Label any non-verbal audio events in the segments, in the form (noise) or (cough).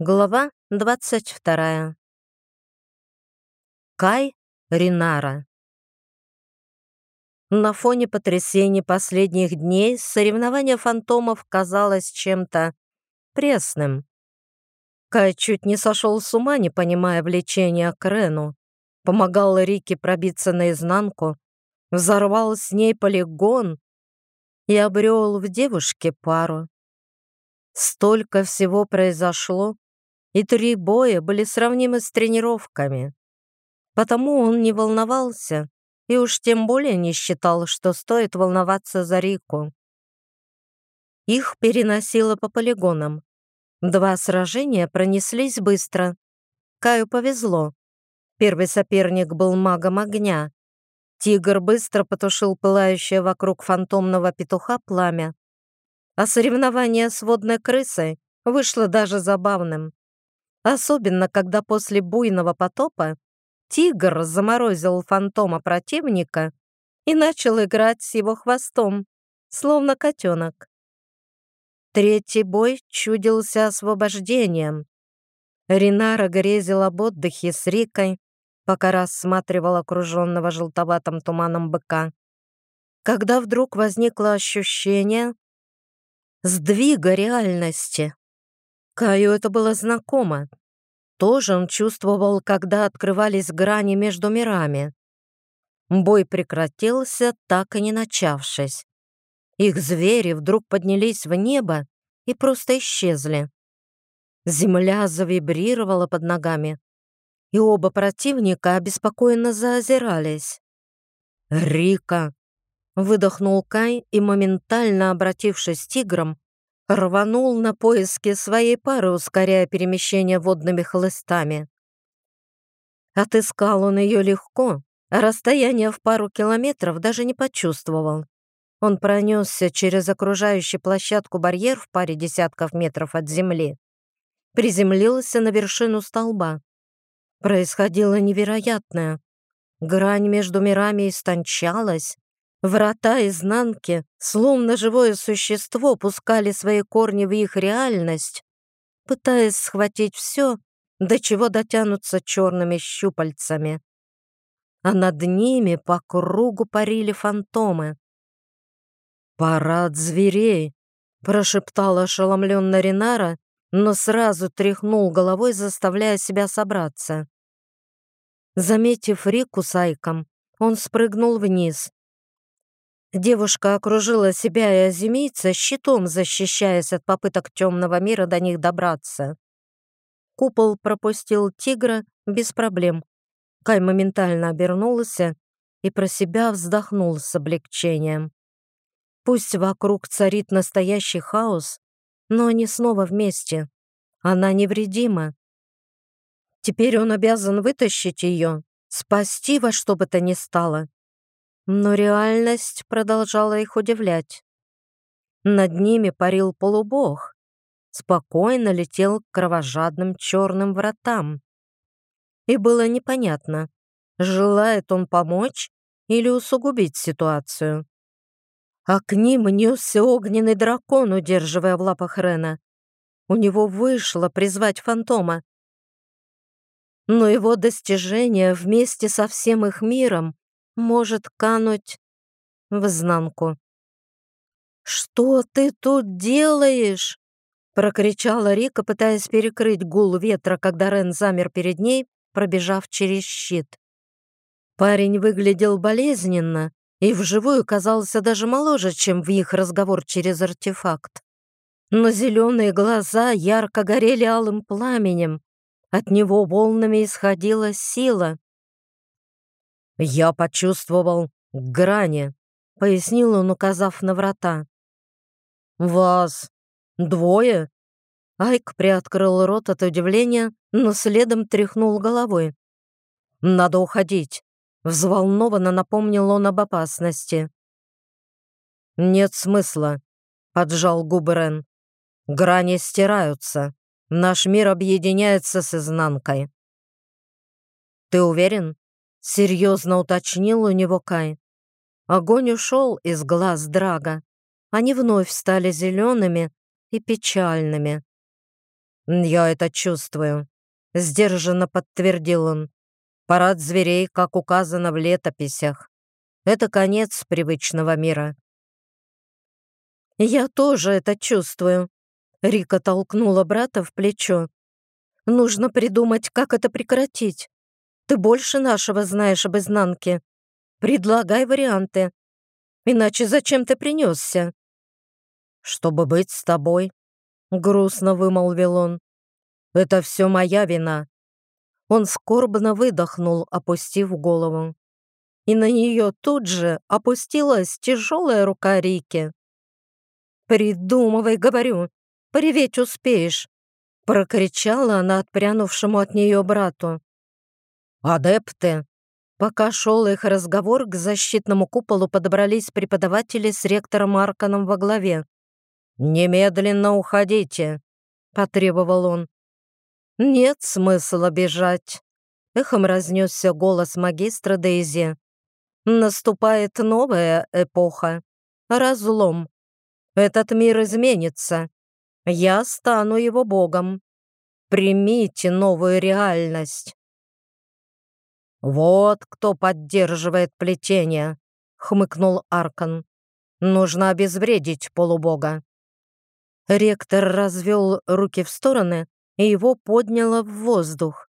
Глава 22. Кай Ринара. На фоне потрясений последних дней соревнование фантомов казалось чем-то пресным. Кай чуть не сошел с ума, не понимая влечения к Рену. Помогал Рике пробиться наизнанку, взорвал с ней полигон и обрел в девушке пару. Столько всего произошло, и три боя были сравнимы с тренировками. Потому он не волновался и уж тем более не считал, что стоит волноваться за Рику. Их переносило по полигонам. Два сражения пронеслись быстро. Каю повезло. Первый соперник был магом огня. Тигр быстро потушил пылающее вокруг фантомного петуха пламя. А соревнование с водной крысой вышло даже забавным. Особенно, когда после буйного потопа тигр заморозил фантома противника и начал играть с его хвостом, словно котенок. Третий бой чудился освобождением. Ринара грезила об отдыхе с Рикой, пока рассматривал окруженного желтоватым туманом быка. Когда вдруг возникло ощущение сдвига реальности. Каю это было знакомо. Тоже он чувствовал, когда открывались грани между мирами. Бой прекратился, так и не начавшись. Их звери вдруг поднялись в небо и просто исчезли. Земля завибрировала под ногами, и оба противника обеспокоенно заозирались. «Рика!» — выдохнул Кай и, моментально обратившись тигром, рванул на поиски своей пары, ускоряя перемещение водными хлыстами. Отыскал он ее легко, а расстояние в пару километров даже не почувствовал. Он пронесся через окружающую площадку барьер в паре десятков метров от земли. Приземлился на вершину столба. Происходило невероятное. Грань между мирами истончалась, Врата изнанки, словно живое существо, пускали свои корни в их реальность, пытаясь схватить все, до чего дотянутся черными щупальцами. А над ними по кругу парили фантомы. «Парад зверей!» — прошептал ошеломленно Ринара, но сразу тряхнул головой, заставляя себя собраться. Заметив Рику с Айком, он спрыгнул вниз, Девушка окружила себя и азимийца щитом, защищаясь от попыток темного мира до них добраться. Купол пропустил тигра без проблем. Кай моментально обернулся и про себя вздохнул с облегчением. Пусть вокруг царит настоящий хаос, но они снова вместе. Она невредима. Теперь он обязан вытащить ее, спасти во что бы то ни стало. Но реальность продолжала их удивлять. Над ними парил полубог, спокойно летел к кровожадным черным вратам. И было непонятно, желает он помочь или усугубить ситуацию. А к ним несся огненный дракон, удерживая в лапах Рена. У него вышло призвать фантома. Но его достижение вместе со всем их миром может кануть в изнанку. «Что ты тут делаешь?» — прокричала Рика, пытаясь перекрыть гул ветра, когда Рен замер перед ней, пробежав через щит. Парень выглядел болезненно и вживую казался даже моложе, чем в их разговор через артефакт. Но зеленые глаза ярко горели алым пламенем, от него волнами исходила сила. «Я почувствовал грани», — пояснил он, указав на врата. «Вас двое?» Айк приоткрыл рот от удивления, но следом тряхнул головой. «Надо уходить», — взволнованно напомнил он об опасности. «Нет смысла», — поджал губы Рен. «Грани стираются. Наш мир объединяется с изнанкой». «Ты уверен?» Серьезно уточнил у него Кай. Огонь ушел из глаз Драга. Они вновь стали зелеными и печальными. «Я это чувствую», — сдержанно подтвердил он. «Парад зверей, как указано в летописях. Это конец привычного мира». «Я тоже это чувствую», — Рика толкнула брата в плечо. «Нужно придумать, как это прекратить. Ты больше нашего знаешь об изнанке. Предлагай варианты. Иначе зачем ты принесся?» «Чтобы быть с тобой», — грустно вымолвил он. «Это все моя вина». Он скорбно выдохнул, опустив голову. И на нее тут же опустилась тяжелая рука Рики. «Придумывай, говорю, пореветь успеешь», — прокричала она отпрянувшему от нее брату. «Адепты!» Пока шел их разговор, к защитному куполу подобрались преподаватели с ректором Арканом во главе. «Немедленно уходите!» — потребовал он. «Нет смысла бежать!» — эхом разнесся голос магистра Дейзи. «Наступает новая эпоха. Разлом. Этот мир изменится. Я стану его богом. Примите новую реальность». «Вот кто поддерживает плетение», — хмыкнул Аркан. «Нужно обезвредить полубога». Ректор развел руки в стороны, и его подняло в воздух.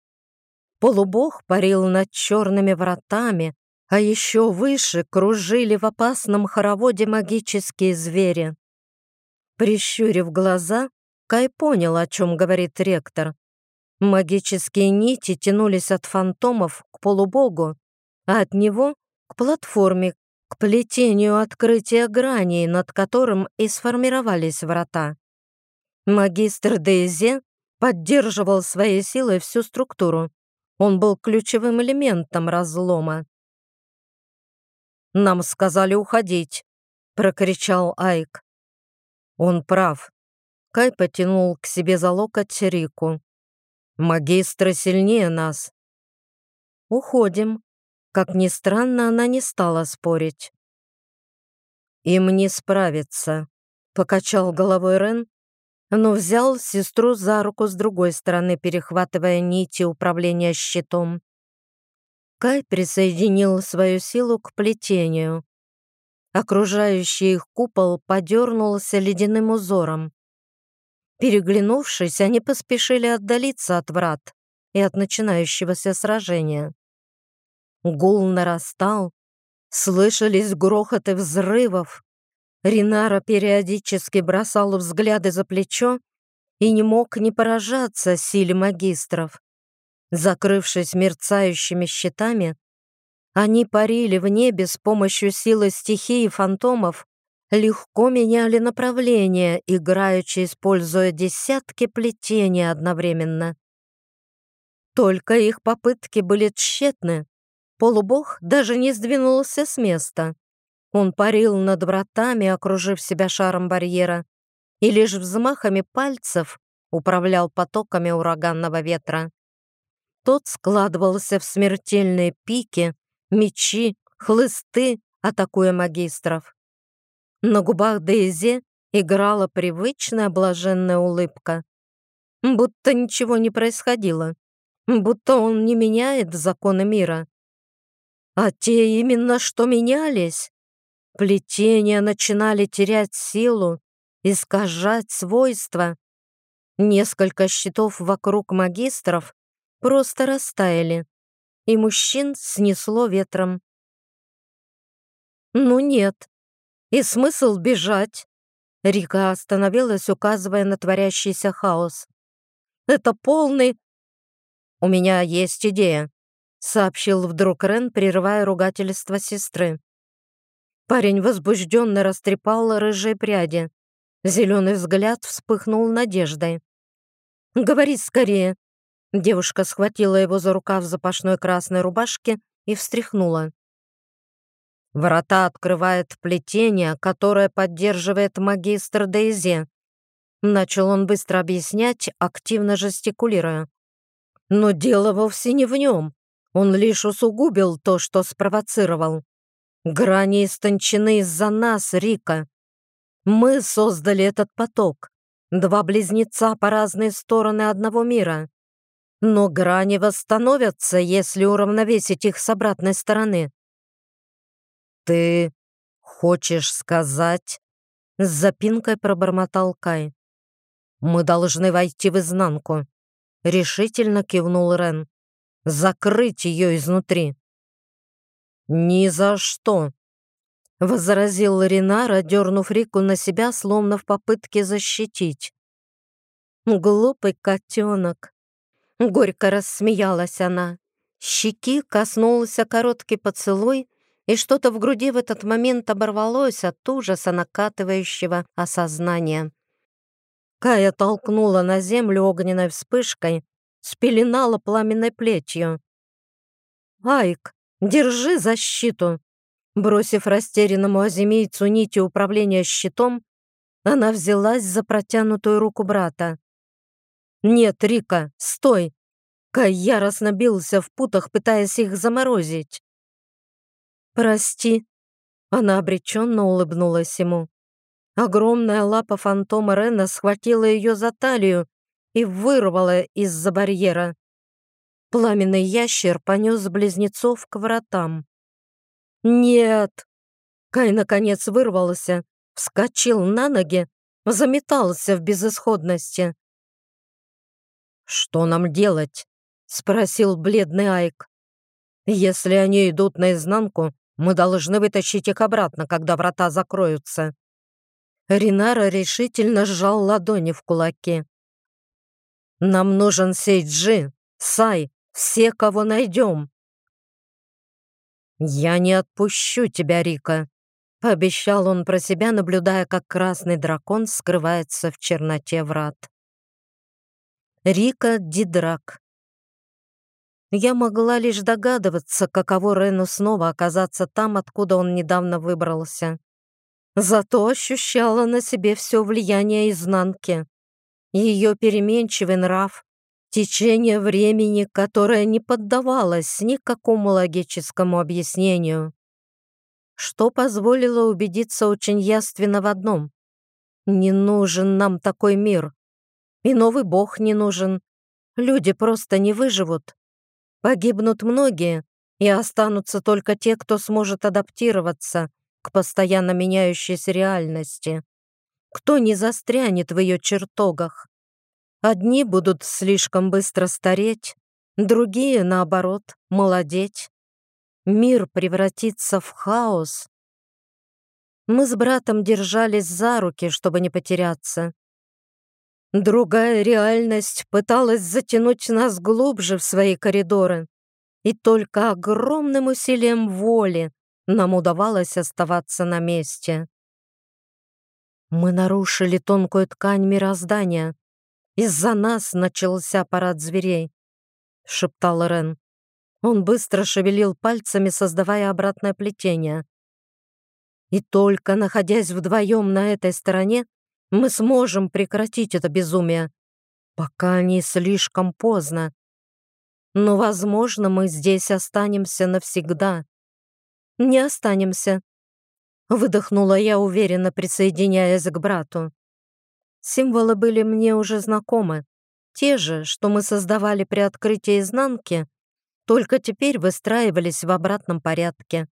Полубог парил над черными вратами, а еще выше кружили в опасном хороводе магические звери. Прищурив глаза, Кай понял, о чем говорит ректор. Магические нити тянулись от фантомов к полубогу, а от него — к платформе, к плетению открытия граней, над которым и сформировались врата. Магистр Дейзе поддерживал своей силой всю структуру. Он был ключевым элементом разлома. «Нам сказали уходить», — прокричал Айк. Он прав. Кай потянул к себе за локоть Рику. «Магистры сильнее нас». «Уходим». Как ни странно, она не стала спорить. «Им не справиться», — покачал головой Рен, но взял сестру за руку с другой стороны, перехватывая нити управления щитом. Кай присоединил свою силу к плетению. Окружающий их купол подернулся ледяным узором. Переглянувшись, они поспешили отдалиться от врат и от начинающегося сражения. Гул нарастал, слышались грохоты взрывов, Ринара периодически бросал взгляды за плечо и не мог не поражаться силе магистров. Закрывшись мерцающими щитами, они парили в небе с помощью силы стихии фантомов, легко меняли направление, играючи, используя десятки плетений одновременно. Только их попытки были тщетны. Полубог даже не сдвинулся с места. Он парил над вратами, окружив себя шаром барьера, и лишь взмахами пальцев управлял потоками ураганного ветра. Тот складывался в смертельные пики, мечи, хлысты, атакуя магистров. На губах Дейзи играла привычная блаженная улыбка. Будто ничего не происходило. Будто он не меняет законы мира. А те именно что менялись. Плетения начинали терять силу, искажать свойства. Несколько щитов вокруг магистров просто растаяли, и мужчин снесло ветром. «Ну нет. И смысл бежать?» Рика остановилась, указывая на творящийся хаос. «Это полный...» «У меня есть идея», — сообщил вдруг Рен, прерывая ругательство сестры. Парень возбужденно растрепал рыжие пряди. Зеленый взгляд вспыхнул надеждой. «Говори скорее!» Девушка схватила его за рукав запашной красной рубашки и встряхнула. «Врата открывает плетение, которое поддерживает магистр Дейзе», Начал он быстро объяснять, активно жестикулируя. Но дело вовсе не в нем. Он лишь усугубил то, что спровоцировал. Грани истончены из-за нас, Рика. Мы создали этот поток. два близнеца по разные стороны одного мира. Но грани восстановятся, если уравновесить их с обратной стороны. «Ты хочешь сказать?» С запинкой пробормотал Кай. «Мы должны войти в изнанку», — решительно кивнул Рен. «Закрыть ее изнутри». «Ни за что!» — возразил Ринара, дернув Рику на себя, словно в попытке защитить. «Глупый котенок!» — горько рассмеялась она. Щеки коснулся короткий поцелуй, и что-то в груди в этот момент оборвалось от ужаса накатывающего осознания. Кая толкнула на землю огненной вспышкой, спеленала пламенной плетью. «Айк, держи защиту!» Бросив растерянному азимийцу нити управления щитом, она взялась за протянутую руку брата. «Нет, Рика, стой!» Кай яростно бился в путах, пытаясь их заморозить. «Прости», — она обреченно улыбнулась ему. Огромная лапа фантома Рена схватила ее за талию и вырвала из-за барьера. Пламенный ящер понес близнецов к вратам. «Нет!» Кай наконец вырвался, вскочил на ноги, заметался в безысходности. «Что нам делать?» — спросил бледный Айк. «Если они идут наизнанку, мы должны вытащить их обратно, когда врата закроются». Ринара решительно сжал ладони в кулаки. «Нам нужен Сейджи, Сай, все, кого найдем». «Я не отпущу тебя, Рика», — пообещал он про себя, наблюдая, как красный дракон скрывается в черноте врат. Рика Дидрак я могла лишь догадываться, каково Рену снова оказаться там, откуда он недавно выбрался. Зато ощущала на себе все влияние изнанки. Ее переменчивый нрав, течение времени, которое не поддавалось никакому логическому объяснению. Что позволило убедиться очень яственно в одном. Не нужен нам такой мир. И новый бог не нужен. Люди просто не выживут. Погибнут многие, и останутся только те, кто сможет адаптироваться к постоянно меняющейся реальности, кто не застрянет в ее чертогах. Одни будут слишком быстро стареть, другие, наоборот, молодеть. Мир превратится в хаос. Мы с братом держались за руки, чтобы не потеряться. Другая реальность пыталась затянуть нас глубже в свои коридоры, и только огромным усилием воли нам удавалось оставаться на месте. Мы нарушили тонкую ткань мироздания. Из-за нас начался парад зверей, — шептал Рен. Он быстро шевелил пальцами, создавая обратное плетение. И только находясь вдвоем на этой стороне, мы сможем прекратить это безумие, пока не слишком поздно. Но, возможно, мы здесь останемся навсегда. Не останемся. Выдохнула я уверенно, присоединяясь к брату. Символы были мне уже знакомы. Те же, что мы создавали при открытии изнанки, только теперь выстраивались в обратном порядке.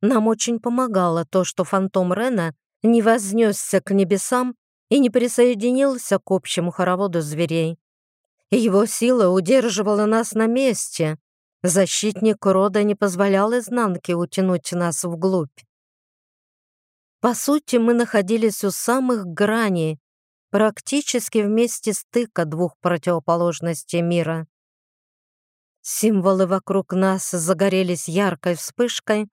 Нам очень помогало то, что фантом Рена не вознесся к небесам и не присоединился к общему хороводу зверей. Его сила удерживала нас на месте. Защитник рода не позволял изнанке утянуть нас вглубь. По сути, мы находились у самых граней, практически в месте стыка двух противоположностей мира. Символы вокруг нас загорелись яркой вспышкой,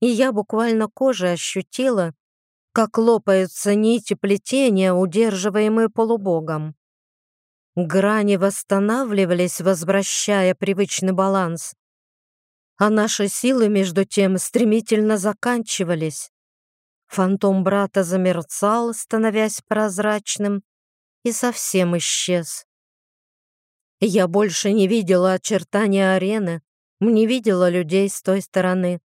и я буквально кожей ощутила, как лопаются нити плетения, удерживаемые полубогом. Грани восстанавливались, возвращая привычный баланс, а наши силы, между тем, стремительно заканчивались. Фантом брата замерцал, становясь прозрачным, и совсем исчез. Я больше не видела очертания арены, не видела людей с той стороны.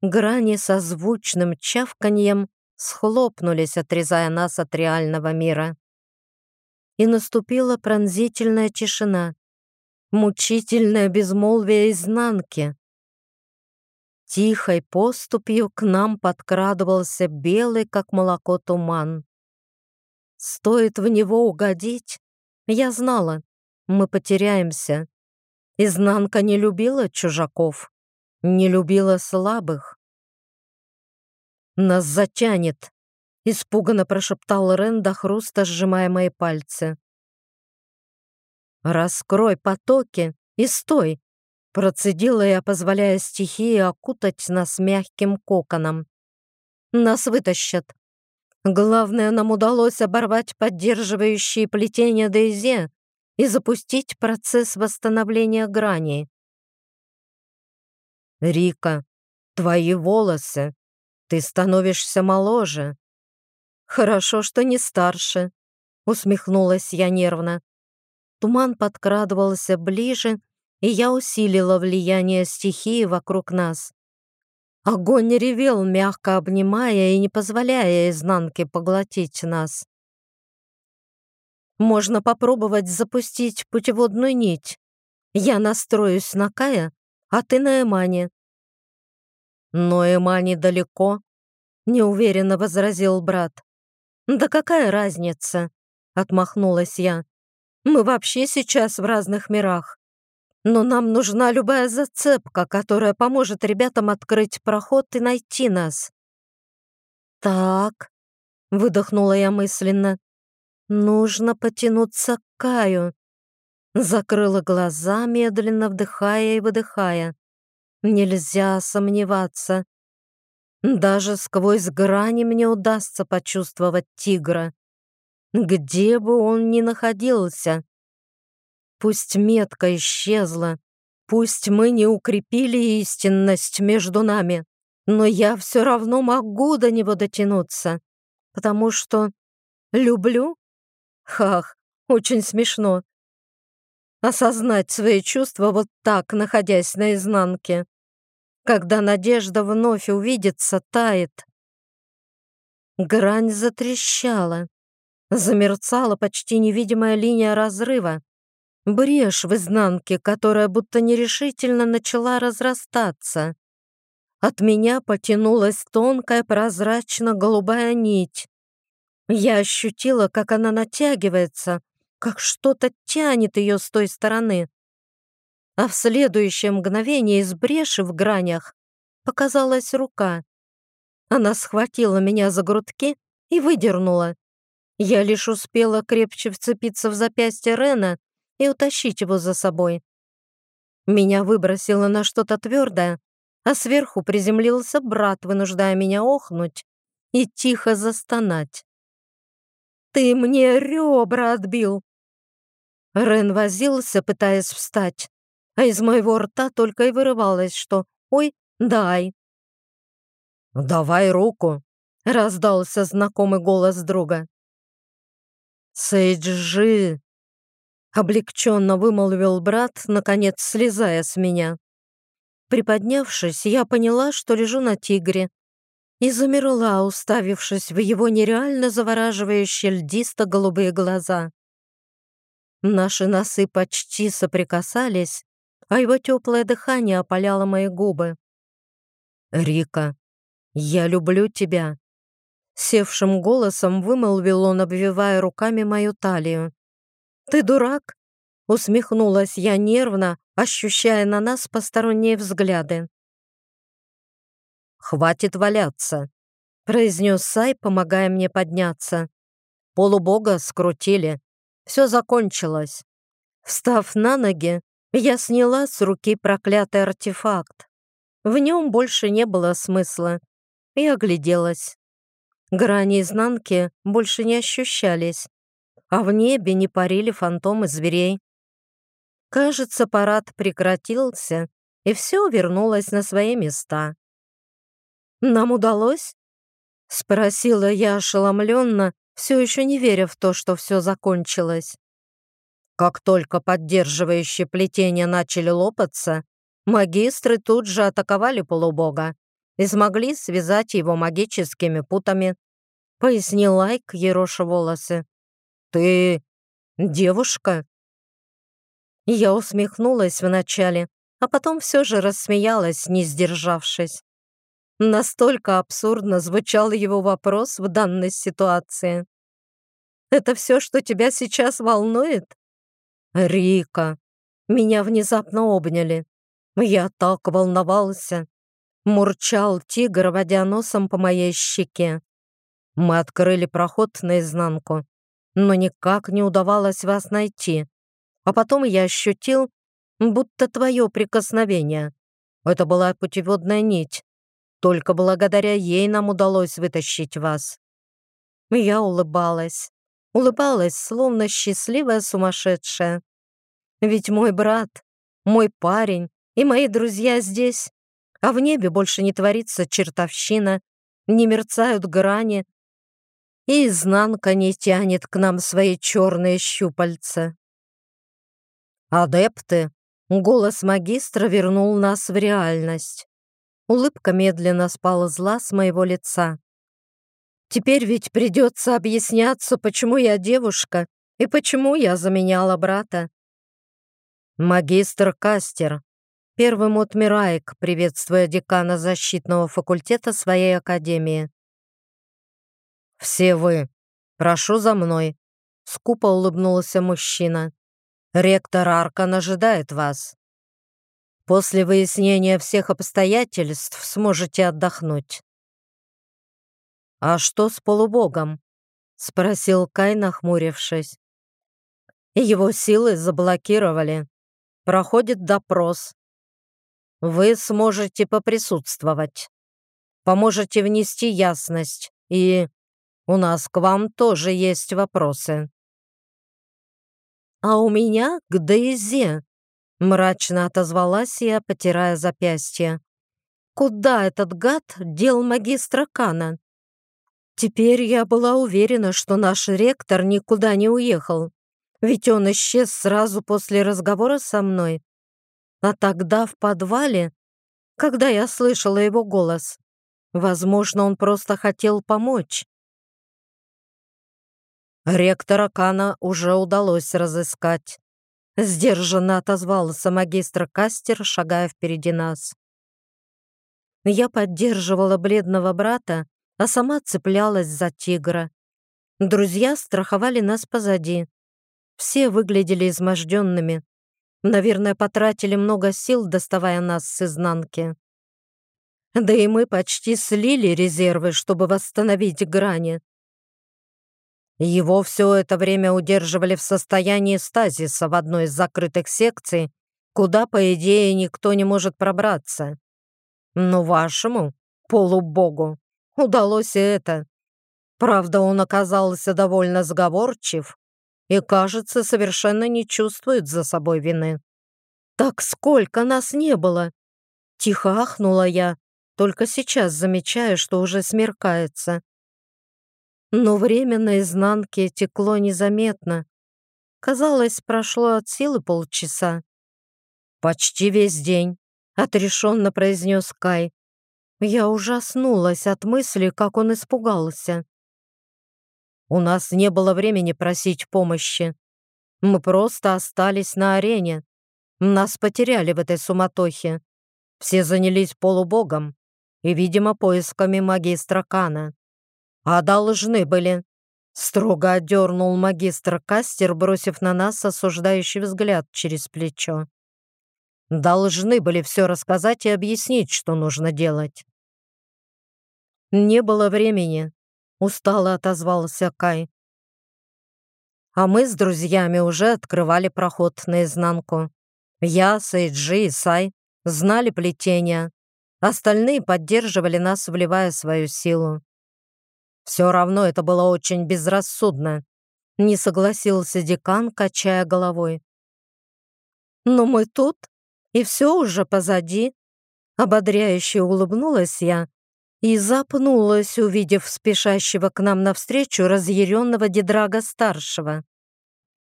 Грани со звучным чавканьем схлопнулись, отрезая нас от реального мира. и наступила пронзительная тишина, мучительное безмолвие изнанки. Тихой поступью к нам подкрадывался белый, как молоко, туман. Стоит в него угодить, я знала, мы потеряемся. Изнанка не любила чужаков, не любила слабых. «Нас затянет!» — испуганно прошептал Рен до хруста, сжимая мои пальцы. «Раскрой потоки и стой!» — процедила я, позволяя стихии окутать нас мягким коконом. «Нас вытащат. Главное, нам удалось оборвать поддерживающие плетения Дейзе и запустить процесс восстановления грани. «Рика, твои волосы ты становишься моложе. Хорошо, что не старше, усмехнулась я нервно. Туман подкрадывался ближе, и я усилила влияние стихии вокруг нас. Огонь ревел, мягко обнимая и не позволяя изнанке поглотить нас. Можно попробовать запустить путеводную нить. Я настроюсь на Кая, а ты на Эмане. «Но Эмани далеко», — неуверенно возразил брат. «Да какая разница?» — отмахнулась я. «Мы вообще сейчас в разных мирах. Но нам нужна любая зацепка, которая поможет ребятам открыть проход и найти нас». «Так», — выдохнула я мысленно, — «нужно потянуться к Каю». Закрыла глаза, медленно вдыхая и выдыхая. Нельзя сомневаться. Даже сквозь грани мне удастся почувствовать тигра. Где бы он ни находился. Пусть метка исчезла, пусть мы не укрепили истинность между нами, но я все равно могу до него дотянуться, потому что люблю? Хах, очень смешно. Осознать свои чувства вот так, находясь на изнанке когда надежда вновь увидится, тает. Грань затрещала. Замерцала почти невидимая линия разрыва. Брешь в изнанке, которая будто нерешительно начала разрастаться. От меня потянулась тонкая прозрачно-голубая нить. Я ощутила, как она натягивается, как что-то тянет ее с той стороны а в следующее мгновение из бреши в гранях показалась рука. Она схватила меня за грудки и выдернула. Я лишь успела крепче вцепиться в запястье Рена и утащить его за собой. Меня выбросило на что-то твердое, а сверху приземлился брат, вынуждая меня охнуть и тихо застонать. «Ты мне ребра отбил!» Рен возился, пытаясь встать, а из моего рта только и вырывалось, что «Ой, дай». «Давай руку», — раздался знакомый голос друга. «Сейджи», — облегченно вымолвил брат, наконец слезая с меня. Приподнявшись, я поняла, что лежу на тигре, и замерла, уставившись в его нереально завораживающие льдисто-голубые глаза. Наши носы почти соприкасались, а его теплое дыхание опаляло мои губы. «Рика, я люблю тебя!» Севшим голосом вымолвил он, обвивая руками мою талию. «Ты дурак?» Усмехнулась я нервно, ощущая на нас посторонние взгляды. «Хватит валяться», — произнес Сай, помогая мне подняться. Полубога скрутили. Все закончилось. Встав на ноги, я сняла с руки проклятый артефакт. В нем больше не было смысла. И огляделась. Грани изнанки больше не ощущались, а в небе не парили фантомы зверей. Кажется, парад прекратился, и все вернулось на свои места. «Нам удалось?» — спросила я ошеломленно, все еще не веря в то, что все закончилось. Как только поддерживающие плетения начали лопаться, магистры тут же атаковали полубога и смогли связать его магическими путами. Пояснил Лайк, ероша волосы. «Ты... девушка?» Я усмехнулась вначале, а потом все же рассмеялась, не сдержавшись. Настолько абсурдно звучал его вопрос в данной ситуации. «Это все, что тебя сейчас волнует?» «Рика!» Меня внезапно обняли. Я так волновался. Мурчал тигр, водя носом по моей щеке. Мы открыли проход наизнанку, но никак не удавалось вас найти. А потом я ощутил, будто твое прикосновение. Это была путеводная нить. Только благодаря ей нам удалось вытащить вас. Я улыбалась. Улыбалась, словно счастливая сумасшедшая. Ведь мой брат, мой парень и мои друзья здесь, а в небе больше не творится чертовщина, не мерцают грани, и изнанка не тянет к нам свои черные щупальца. «Адепты!» — голос магистра вернул нас в реальность. Улыбка медленно сползла с моего лица. «Теперь ведь придется объясняться, почему я девушка и почему я заменяла брата». «Магистр Кастер», первым отмираек, приветствуя декана защитного факультета своей академии. «Все вы! Прошу за мной!» — скупо улыбнулся мужчина. «Ректор Аркан ожидает вас. После выяснения всех обстоятельств сможете отдохнуть». «А что с полубогом?» — спросил Кай, нахмурившись. «Его силы заблокировали. Проходит допрос. Вы сможете поприсутствовать. Поможете внести ясность и у нас к вам тоже есть вопросы». «А у меня к Дейзе», — мрачно отозвалась я, потирая запястье. «Куда этот гад дел магистра Кана?» Теперь я была уверена, что наш ректор никуда не уехал, ведь он исчез сразу после разговора со мной. А тогда в подвале, когда я слышала его голос, возможно, он просто хотел помочь. Ректора Кана уже удалось разыскать. Сдержанно отозвался магистр Кастер, шагая впереди нас. Я поддерживала бледного брата, а сама цеплялась за тигра. Друзья страховали нас позади. Все выглядели изможденными. Наверное, потратили много сил, доставая нас с изнанки. Да и мы почти слили резервы, чтобы восстановить грани. Его все это время удерживали в состоянии стазиса в одной из закрытых секций, куда, по идее, никто не может пробраться. Но вашему, полубогу, удалось и это. Правда, он оказался довольно сговорчив и, кажется, совершенно не чувствует за собой вины. «Так сколько нас не было!» Тихо ахнула я, только сейчас замечаю, что уже смеркается. Но время на изнанке текло незаметно. Казалось, прошло от силы полчаса. «Почти весь день», — отрешенно произнес Кай. Я ужаснулась от мысли, как он испугался. У нас не было времени просить помощи. Мы просто остались на арене. Нас потеряли в этой суматохе. Все занялись полубогом и, видимо, поисками магистра Кана. «А должны были!» Строго отдернул магистр Кастер, бросив на нас осуждающий взгляд через плечо. «Должны были все рассказать и объяснить, что нужно делать». «Не было времени», — устало отозвался Кай. А мы с друзьями уже открывали проход наизнанку. Я, Сейджи и Сай знали плетение. Остальные поддерживали нас, вливая свою силу. Все равно это было очень безрассудно. Не согласился декан, качая головой. Но мы тут, и все уже позади. Ободряюще улыбнулась я и запнулась, увидев спешащего к нам навстречу разъяренного Дедрага-старшего.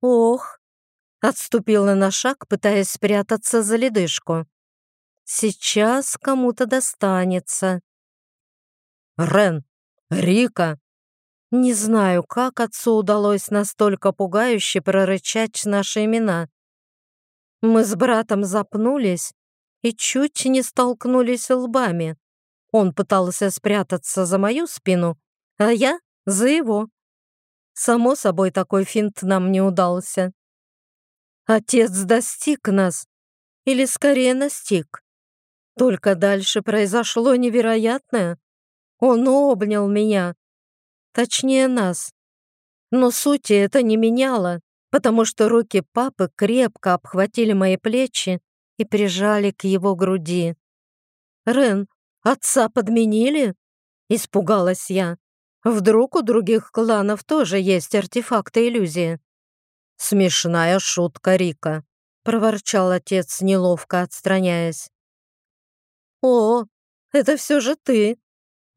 «Ох!» — отступила на шаг, пытаясь спрятаться за ледышку. «Сейчас кому-то достанется». «Рен, «Рика!» Не знаю, как отцу удалось настолько пугающе прорычать наши имена. Мы с братом запнулись и чуть не столкнулись лбами. Он пытался спрятаться за мою спину, а я — за его. Само собой, такой финт нам не удался. Отец достиг нас, или скорее настиг. Только дальше произошло невероятное. Он обнял меня, точнее нас. Но сути это не меняло, потому что руки папы крепко обхватили мои плечи и прижали к его груди. «Рен, отца подменили?» — испугалась я. «Вдруг у других кланов тоже есть артефакты иллюзии?» «Смешная шутка, Рика», — проворчал отец, неловко отстраняясь. «О, это все же ты!»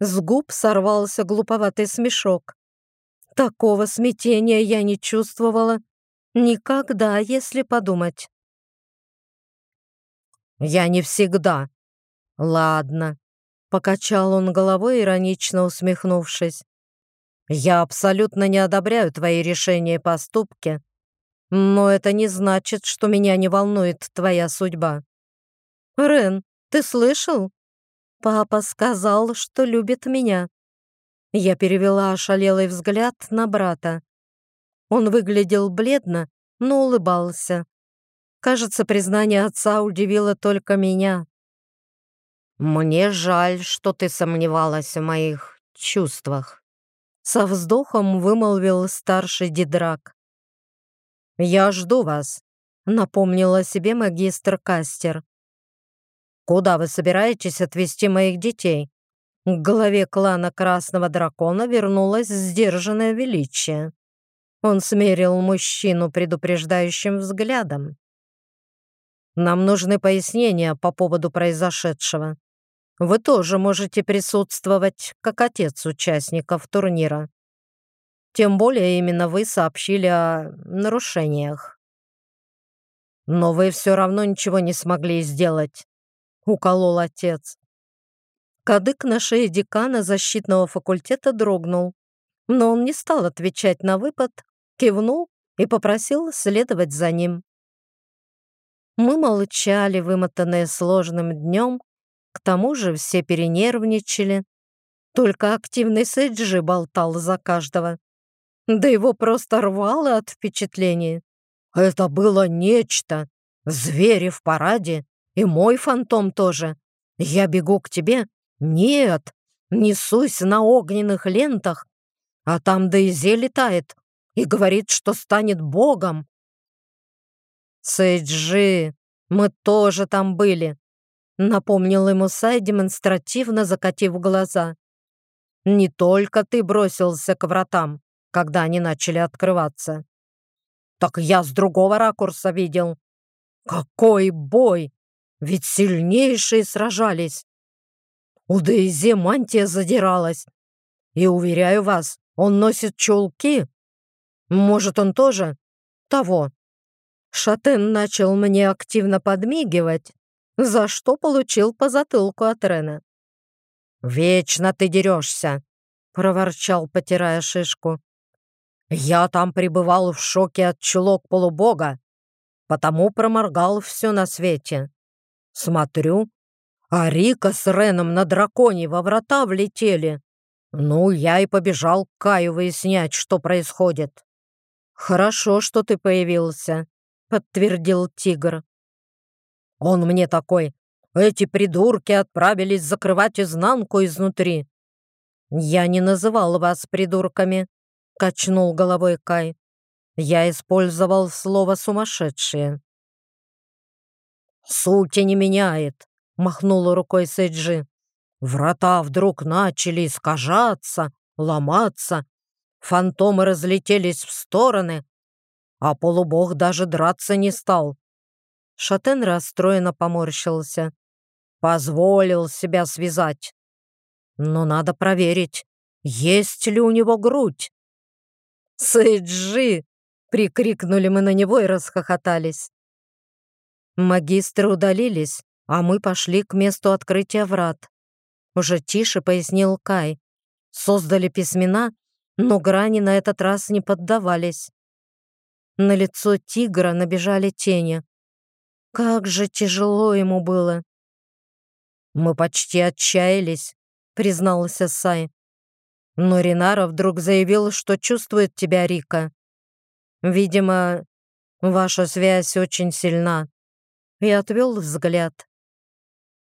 С губ сорвался глуповатый смешок. Такого смятения я не чувствовала никогда, если подумать. «Я не всегда. Ладно», — покачал он головой, иронично усмехнувшись. «Я абсолютно не одобряю твои решения и поступки, но это не значит, что меня не волнует твоя судьба». «Рен, ты слышал? Папа сказал, что любит меня». Я перевела ошалелый взгляд на брата. Он выглядел бледно, но улыбался. Кажется, признание отца удивило только меня. «Мне жаль, что ты сомневалась в моих чувствах», — со вздохом вымолвил старший Дидрак. «Я жду вас», — напомнила себе магистр Кастер. «Куда вы собираетесь отвезти моих детей?» К главе клана Красного Дракона вернулось сдержанное величие. Он смерил мужчину предупреждающим взглядом. «Нам нужны пояснения по поводу произошедшего. Вы тоже можете присутствовать как отец участников турнира. Тем более именно вы сообщили о нарушениях. Но вы все равно ничего не смогли сделать. — уколол отец. Кадык на шее декана защитного факультета дрогнул, но он не стал отвечать на выпад, кивнул и попросил следовать за ним. Мы молчали, вымотанные сложным днем, к тому же все перенервничали. Только активный Сэджи болтал за каждого. Да его просто рвало от впечатлений. Это было нечто. Звери в параде и мой фантом тоже. Я бегу к тебе? Нет, несусь на огненных лентах, а там Дейзи летает и говорит, что станет богом. Сейджи, мы тоже там были, напомнил ему Сай, демонстративно закатив глаза. Не только ты бросился к вратам, когда они начали открываться. Так я с другого ракурса видел. Какой бой! Ведь сильнейшие сражались. У Дейзи мантия задиралась. И, уверяю вас, он носит чулки. Может, он тоже? Того. Шатен начал мне активно подмигивать, за что получил по затылку от Рена. «Вечно ты дерешься», — проворчал, потирая шишку. «Я там пребывал в шоке от чулок полубога, потому проморгал все на свете. Смотрю, а Рика с Реном на драконе во врата влетели. Ну, я и побежал к Каю выяснять, что происходит. «Хорошо, что ты появился», — подтвердил тигр. Он мне такой, эти придурки отправились закрывать изнанку изнутри. «Я не называл вас придурками», — качнул головой Кай. «Я использовал слово «сумасшедшие». «Сути не меняет», — махнула рукой Сэджи. «Врата вдруг начали искажаться, ломаться, фантомы разлетелись в стороны, а полубог даже драться не стал». Шатен расстроенно поморщился. «Позволил себя связать. Но надо проверить, есть ли у него грудь». «Сэджи!» — прикрикнули мы на него и расхохотались. Магистры удалились, а мы пошли к месту открытия врат. Уже тише пояснил Кай. Создали письмена но грани на этот раз не поддавались. На лицо тигра набежали тени. Как же тяжело ему было. «Мы почти отчаялись», — признался Сай. Но Ринара вдруг заявил, что чувствует тебя, Рика. Видимо, ваша связь очень сильна. И отвел взгляд.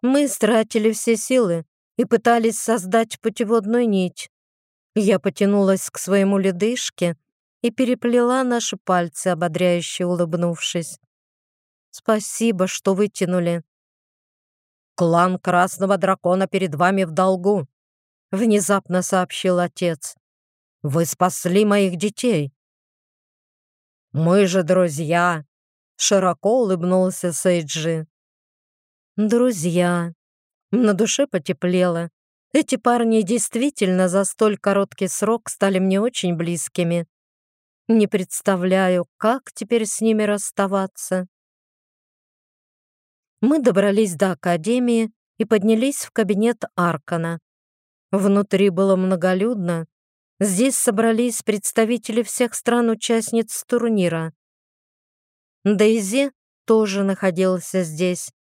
Мы стратили все силы и пытались создать путеводную нить. Я потянулась к своему ледышке и переплела наши пальцы, ободряюще улыбнувшись. Спасибо, что вытянули. Клан Красного Дракона перед вами в долгу, внезапно сообщил отец. Вы спасли моих детей. Мы же друзья, широко улыбнулся Сейджи. Друзья. На душе потеплело. Эти парни действительно за столь короткий срок стали мне очень близкими. Не представляю, как теперь с ними расставаться. Мы добрались до академии и поднялись в кабинет Аркана. Внутри было многолюдно. Здесь собрались представители всех стран-участниц турнира. Дейзи тоже находился здесь.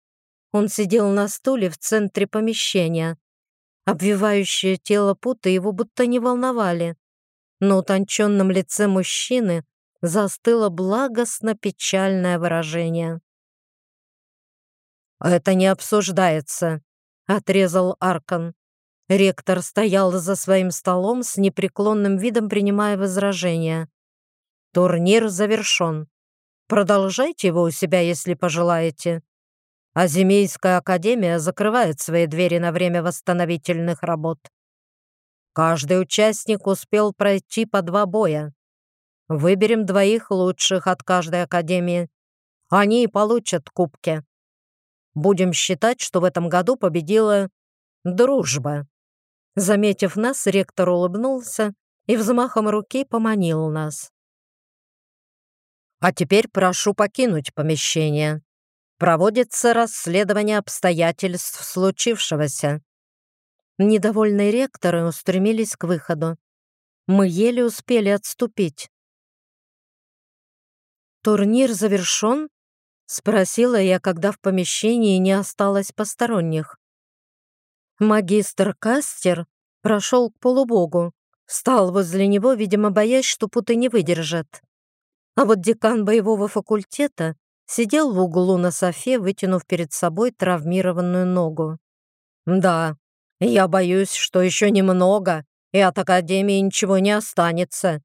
Он сидел на стуле в центре помещения. Обвивающее тело путы его будто не волновали. На утонченном лице мужчины застыло благостно-печальное выражение. «Это не обсуждается», — отрезал Аркан. Ректор стоял за своим столом с непреклонным видом, принимая возражения. «Турнир завершен. Продолжайте его у себя, если пожелаете. А Земейская академия закрывает свои двери на время восстановительных работ. Каждый участник успел пройти по два боя. Выберем двоих лучших от каждой академии. Они и получат кубки. Будем считать, что в этом году победила дружба. Заметив нас, ректор улыбнулся и взмахом руки поманил нас. «А теперь прошу покинуть помещение. Проводится расследование обстоятельств случившегося». Недовольные ректоры устремились к выходу. Мы еле успели отступить. «Турнир завершен?» — спросила я, когда в помещении не осталось посторонних. Магистр Кастер прошел к полубогу, встал возле него, видимо, боясь, что путы не выдержат. А вот декан боевого факультета сидел в углу на софе, вытянув перед собой травмированную ногу. «Да, я боюсь, что еще немного, и от Академии ничего не останется».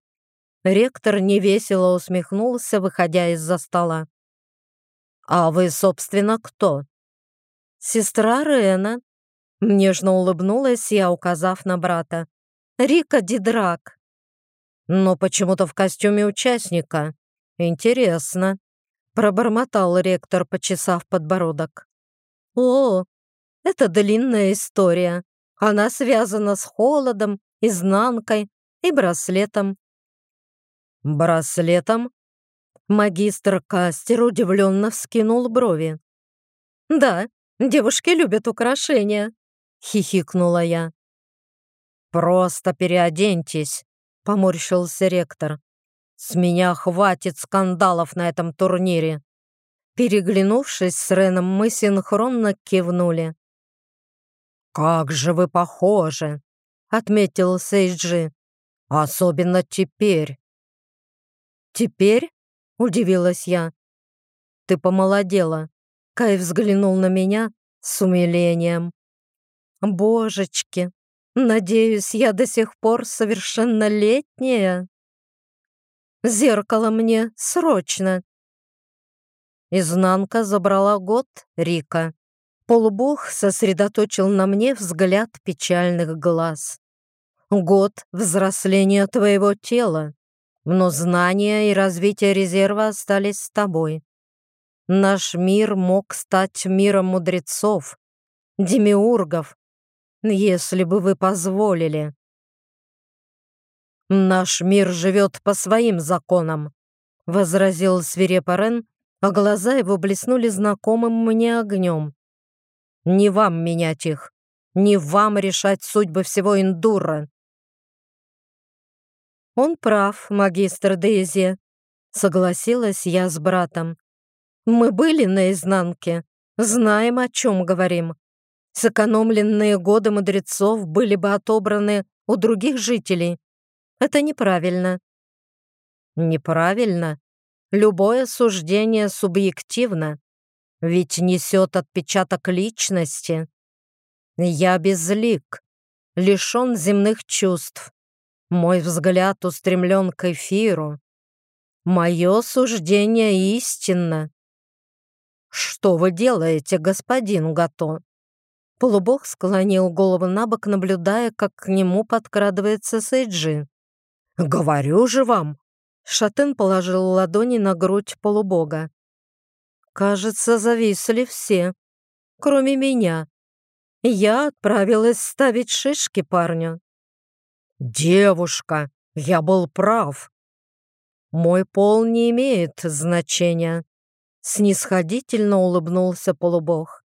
Ректор невесело усмехнулся, выходя из-за стола. «А вы, собственно, кто?» «Сестра Рена», Нежно улыбнулась я, указав на брата. «Рика Дидрак». «Но почему-то в костюме участника. Интересно», — пробормотал ректор, почесав подбородок. «О, это длинная история. Она связана с холодом, изнанкой и браслетом». «Браслетом?» Магистр Кастер удивленно вскинул брови. «Да, девушки любят украшения», — хихикнула я. «Просто переоденьтесь», — поморщился ректор. «С меня хватит скандалов на этом турнире». Переглянувшись с Реном, мы синхронно кивнули. «Как же вы похожи!» — отметил Сейджи. «Особенно теперь». «Теперь?» — удивилась я. «Ты помолодела». Кай взглянул на меня с умилением. Божечки, надеюсь, я до сих пор совершеннолетняя. Зеркало мне срочно. Изнанка забрала год Рика. Полубог сосредоточил на мне взгляд печальных глаз. Год взросления твоего тела, но знания и развитие резерва остались с тобой. Наш мир мог стать миром мудрецов, демиургов, если бы вы позволили. «Наш мир живет по своим законам», — возразил свирепо Рен, а глаза его блеснули знакомым мне огнем. «Не вам менять их, не вам решать судьбы всего Индура». Он прав, магистр Дейзи. Согласилась я с братом. Мы были наизнанке, знаем, о чем говорим. Сэкономленные годы мудрецов были бы отобраны у других жителей. Это неправильно. Неправильно? Любое суждение субъективно, ведь несет отпечаток личности. Я безлик, лишен земных чувств. Мой взгляд устремлен к эфиру. Мое суждение истинно. «Что вы делаете, господин Гато?» Полубог склонил голову на бок, наблюдая, как к нему подкрадывается Сейджи. «Говорю же вам!» Шатен положил ладони на грудь полубога. Кажется, зависли все, кроме меня. Я отправилась ставить шишки парню. «Девушка, я был прав. Мой пол не имеет значения», — снисходительно улыбнулся полубог.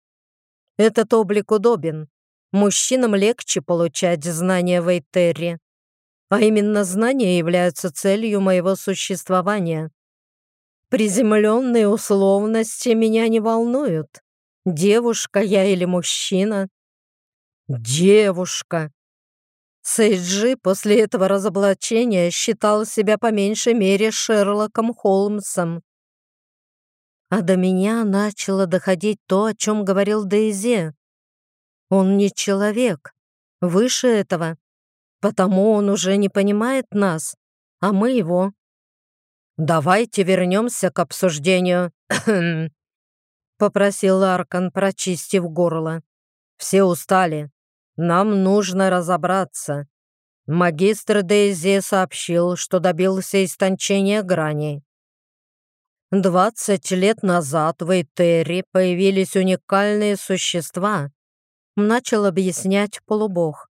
«Этот облик удобен. Мужчинам легче получать знания в Эйтерре. А именно знания являются целью моего существования. Приземленные условности меня не волнуют. Девушка я или мужчина? Девушка. Сейджи после этого разоблачения считал себя по меньшей мере Шерлоком Холмсом. А до меня начало доходить то, о чем говорил Дейзи. Он не человек, выше этого, потому он уже не понимает нас, а мы его. «Давайте вернемся к обсуждению», (clears throat) — попросил Аркан, прочистив горло. «Все устали. Нам нужно разобраться». Магистр Дейзи сообщил, что добился истончения граней. Двадцать лет назад в Эйтере появились уникальные существа, начал объяснять полубог.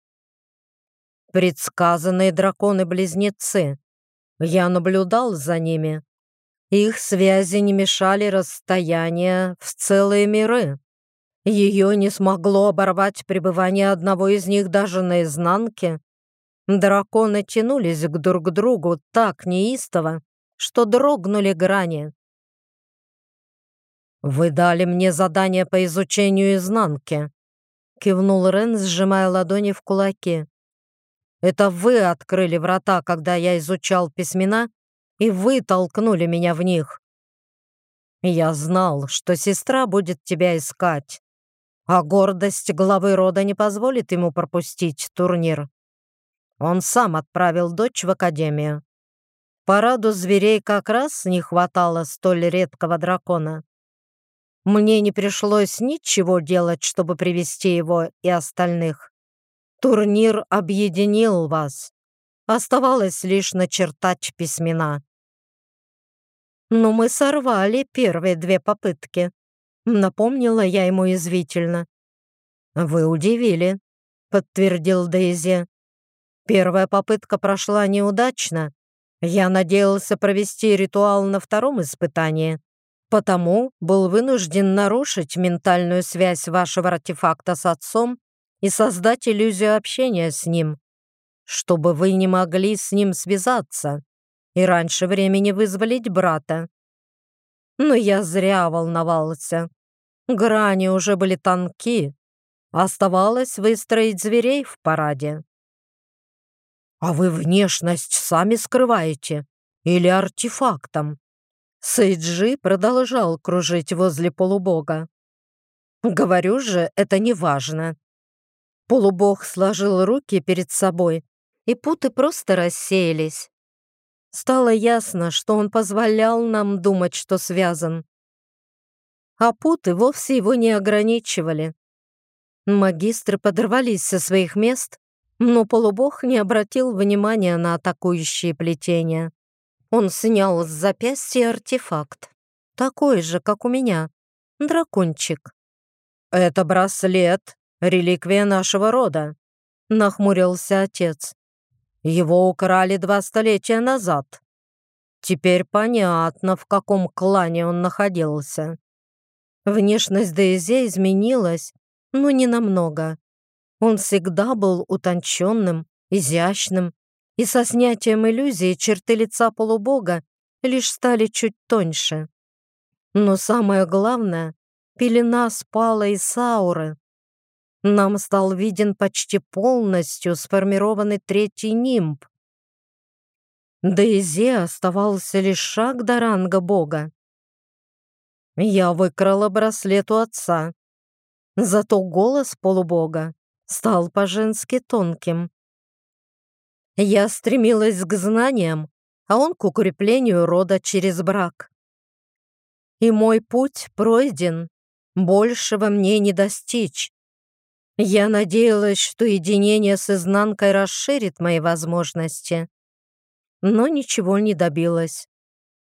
Предсказанные драконы-близнецы. Я наблюдал за ними. Их связи не мешали расстояния в целые миры. Ее не смогло оборвать пребывание одного из них даже наизнанке. Драконы тянулись к друг другу так неистово, что дрогнули грани. «Вы дали мне задание по изучению изнанки», — кивнул Рен, сжимая ладони в кулаки. Это вы открыли врата, когда я изучал письмена, и вы толкнули меня в них. Я знал, что сестра будет тебя искать, а гордость главы рода не позволит ему пропустить турнир. Он сам отправил дочь в академию. Параду зверей как раз не хватало столь редкого дракона. Мне не пришлось ничего делать, чтобы привести его и остальных. Турнир объединил вас. Оставалось лишь начертать письмена. Но мы сорвали первые две попытки. Напомнила я ему извительно. «Вы удивили», — подтвердил Дейзи. «Первая попытка прошла неудачно. Я надеялся провести ритуал на втором испытании, потому был вынужден нарушить ментальную связь вашего артефакта с отцом и создать иллюзию общения с ним, чтобы вы не могли с ним связаться и раньше времени вызволить брата. Но я зря волновался. Грани уже были тонки. Оставалось выстроить зверей в параде. «А вы внешность сами скрываете? Или артефактом?» Сейджи продолжал кружить возле полубога. «Говорю же, это не важно. Полубог сложил руки перед собой, и путы просто рассеялись. Стало ясно, что он позволял нам думать, что связан. А путы вовсе его не ограничивали. Магистры подорвались со своих мест, но полубог не обратил внимания на атакующие плетения. Он снял с запястья артефакт, такой же, как у меня, дракончик. «Это браслет реликвия нашего рода», — нахмурился отец. «Его украли два столетия назад. Теперь понятно, в каком клане он находился». Внешность Дейзе изменилась, но не намного. Он всегда был утонченным, изящным и со снятием иллюзии черты лица полубога лишь стали чуть тоньше. Но самое главное, пелена спала из ауры. Нам стал виден почти полностью сформированный третий нимб. Дейзе оставался лишь шаг до ранга бога. Я выкрала браслет у отца. Зато голос полубога стал по-женски тонким. Я стремилась к знаниям, а он к укреплению рода через брак. И мой путь пройден, большего мне не достичь. Я надеялась, что единение с изнанкой расширит мои возможности, но ничего не добилась.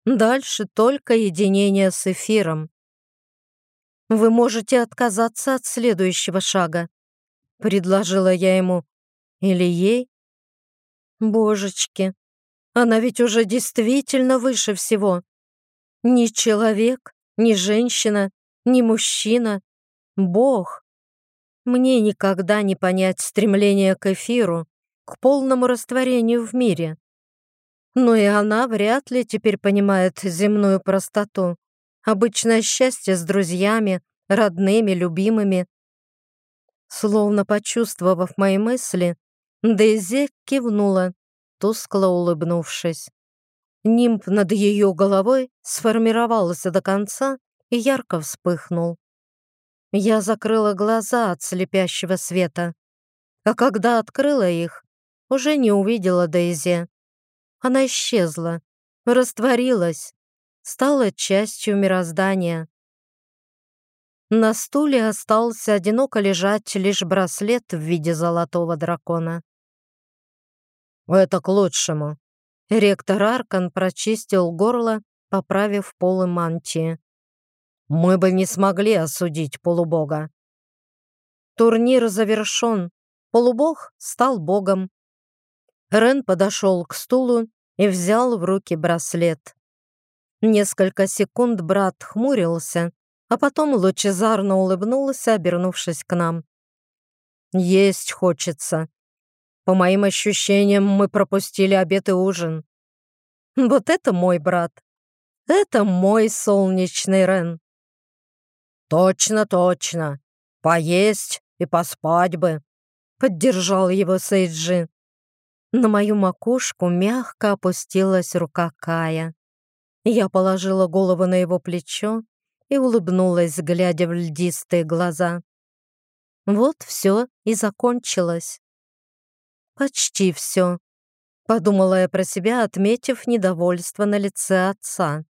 Дальше только единение с эфиром. «Вы можете отказаться от следующего шага», — предложила я ему. «Или ей?» «Божечки, она ведь уже действительно выше всего. Ни человек, ни женщина, ни мужчина. Бог. Мне никогда не понять стремление к эфиру, к полному растворению в мире. Но и она вряд ли теперь понимает земную простоту. Обычное счастье с друзьями, родными, любимыми. Словно почувствовав мои мысли, Дейзи кивнула, тускло улыбнувшись. Нимб над ее головой сформировался до конца и ярко вспыхнул. Я закрыла глаза от слепящего света, а когда открыла их, уже не увидела Дейзи. Она исчезла, растворилась, стала частью мироздания. На стуле остался одиноко лежать лишь браслет в виде золотого дракона. «Это к лучшему», Ректор Аркан прочистил горло, поправив полы мантии. «Мы бы не смогли осудить полубога». Турнир завершен. Полубог стал богом. Рен подошел к стулу и взял в руки браслет. Несколько секунд брат хмурился, а потом лучезарно улыбнулся, обернувшись к нам. «Есть хочется», по моим ощущениям, мы пропустили обед и ужин. Вот это мой брат. Это мой солнечный Рен. Точно, точно. Поесть и поспать бы. Поддержал его Сейджи. На мою макушку мягко опустилась рука Кая. Я положила голову на его плечо и улыбнулась, глядя в льдистые глаза. Вот все и закончилось. «Почти все», — подумала я про себя, отметив недовольство на лице отца.